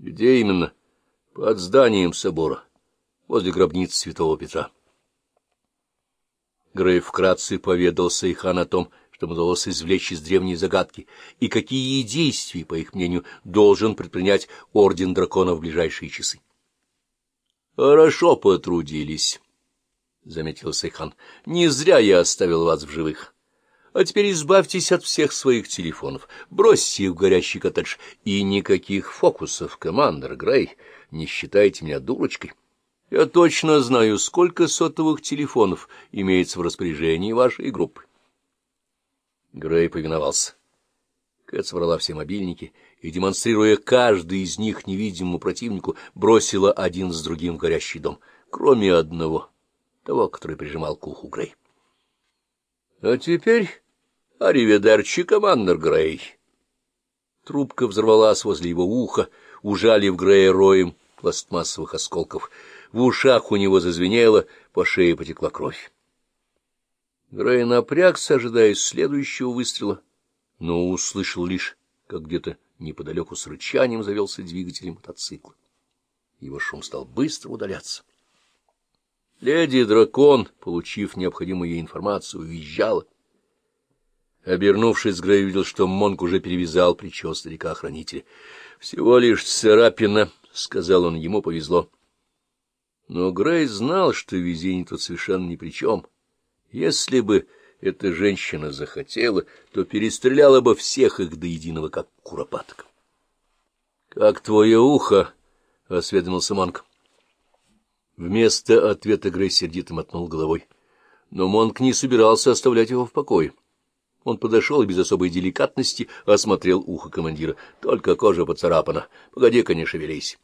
Где именно? Под зданием собора, возле гробницы святого Петра. Грей вкратце поведал Сейхан о том, что удалось извлечь из древней загадки, и какие действия, по их мнению, должен предпринять Орден Дракона в ближайшие часы. — Хорошо потрудились, — заметила Сейхан. — Не зря я оставила вас в живых. А теперь избавьтесь от всех своих телефонов, бросьте их в горящий коттедж, и никаких фокусов, командор Грей, не считайте меня дурочкой. Я точно знаю, сколько сотовых телефонов имеется в распоряжении вашей группы. Грей повиновался. Кэт собрала все мобильники и, демонстрируя каждый из них невидимому противнику, бросила один с другим в горящий дом, кроме одного, того, который прижимал к уху Грей. — А теперь ариведерчи, командор Грей. Трубка взорвалась возле его уха, ужалив Грея роем пластмассовых осколков. В ушах у него зазвенело, по шее потекла кровь. Грей напрягся, ожидая следующего выстрела, но услышал лишь, как где-то неподалеку с рычанием завелся двигатель мотоцикла. Его шум стал быстро удаляться. Леди-дракон, получив необходимую ей информацию, уезжала. Обернувшись, Грей увидел, что Монк уже перевязал плечо старика-охранителя. — Всего лишь царапина, — сказал он, — ему повезло. Но Грей знал, что везение тут совершенно ни при чем. Если бы эта женщина захотела, то перестреляла бы всех их до единого, как куропаток. — Как твое ухо? — осведомился Монк. Вместо ответа Грей сердито мотнул головой. Но Монк не собирался оставлять его в покое. Он подошел и без особой деликатности осмотрел ухо командира. Только кожа поцарапана. Погоди-ка, не шевелись.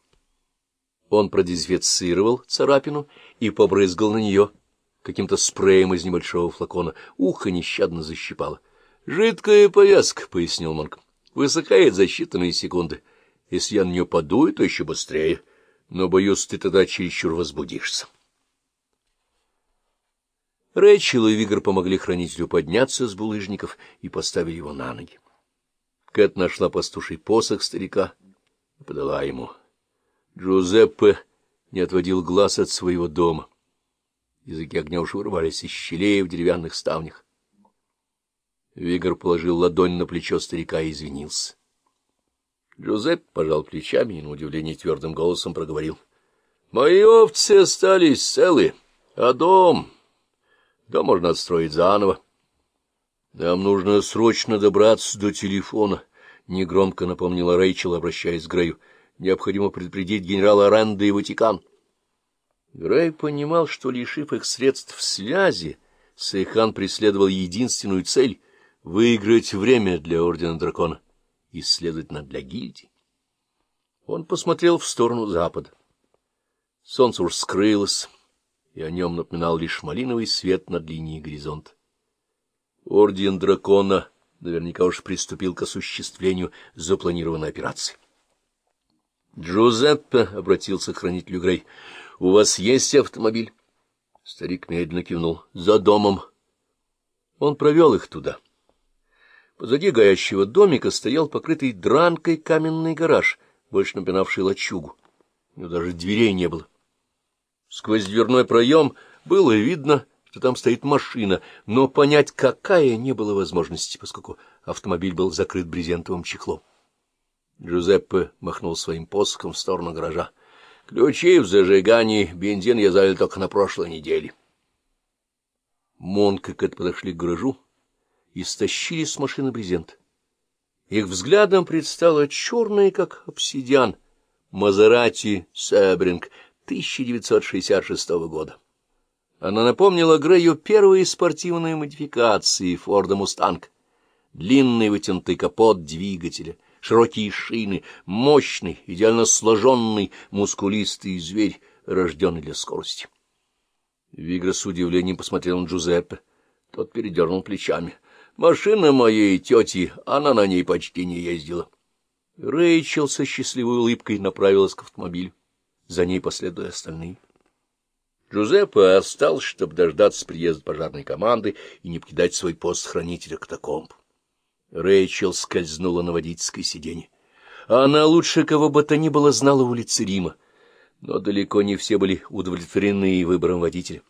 Он продезинфицировал царапину и побрызгал на нее каким-то спреем из небольшого флакона. Ухо нещадно защипало. — Жидкая повязка, — пояснил Монк. — Высыхает за считанные секунды. Если я на нее подую, то еще быстрее но, боюсь, ты тогда чересчур возбудишься. Рэйчел и Вигр помогли хранителю подняться с булыжников и поставили его на ноги. Кэт нашла пастуший посох старика и подала ему. Джузеппе не отводил глаз от своего дома. Языки огня уж вырвались из щелей в деревянных ставнях. Вигр положил ладонь на плечо старика и извинился. Джузепп пожал плечами и, на удивление, твердым голосом проговорил. — Мои овцы остались целы, а дом... Дом можно отстроить заново. — Нам нужно срочно добраться до телефона, — негромко напомнила Рэйчел, обращаясь к Грею. — Необходимо предупредить генерала Ренда и Ватикан. Грей понимал, что, лишив их средств связи, Сейхан преследовал единственную цель — выиграть время для Ордена Дракона и, следовательно, для гильдии. Он посмотрел в сторону запада. Солнце уж скрылось, и о нем напоминал лишь малиновый свет над линией горизонта. Орден дракона наверняка уж приступил к осуществлению запланированной операции. «Джузеппе», — обратился к хранителю Грей, — «у вас есть автомобиль?» Старик медленно кивнул. «За домом». Он провел их туда. Позади горящего домика стоял покрытый дранкой каменный гараж, больше напоминавший лачугу. У него даже дверей не было. Сквозь дверной проем было видно, что там стоит машина, но понять, какая, не было возможности, поскольку автомобиль был закрыт брезентовым чехлом. Джузеппе махнул своим посохом в сторону гаража. — Ключи в зажигании, бензин я залил только на прошлой неделе. Монк и Кэт подошли к гаражу и стащили с машины брезент. Их взглядом предстала черная, как обсидиан, Мазерати Себринг 1966 года. Она напомнила Грею первые спортивные модификации Форда Мустанг. Длинный вытянутый капот двигателя, широкие шины, мощный, идеально сложенный, мускулистый зверь, рожденный для скорости. Вигра с удивлением посмотрел на Джузеппе. Тот передернул плечами. Машина моей тети, она на ней почти не ездила. Рэйчел со счастливой улыбкой направилась к автомобилю. За ней последовали остальные. Джузеппе остался, чтобы дождаться приезда пожарной команды и не покидать свой пост хранителя катакомб. Рэйчел скользнула на водительское сиденье. Она лучше кого бы то ни было знала улицы Рима, но далеко не все были удовлетворены выбором водителя.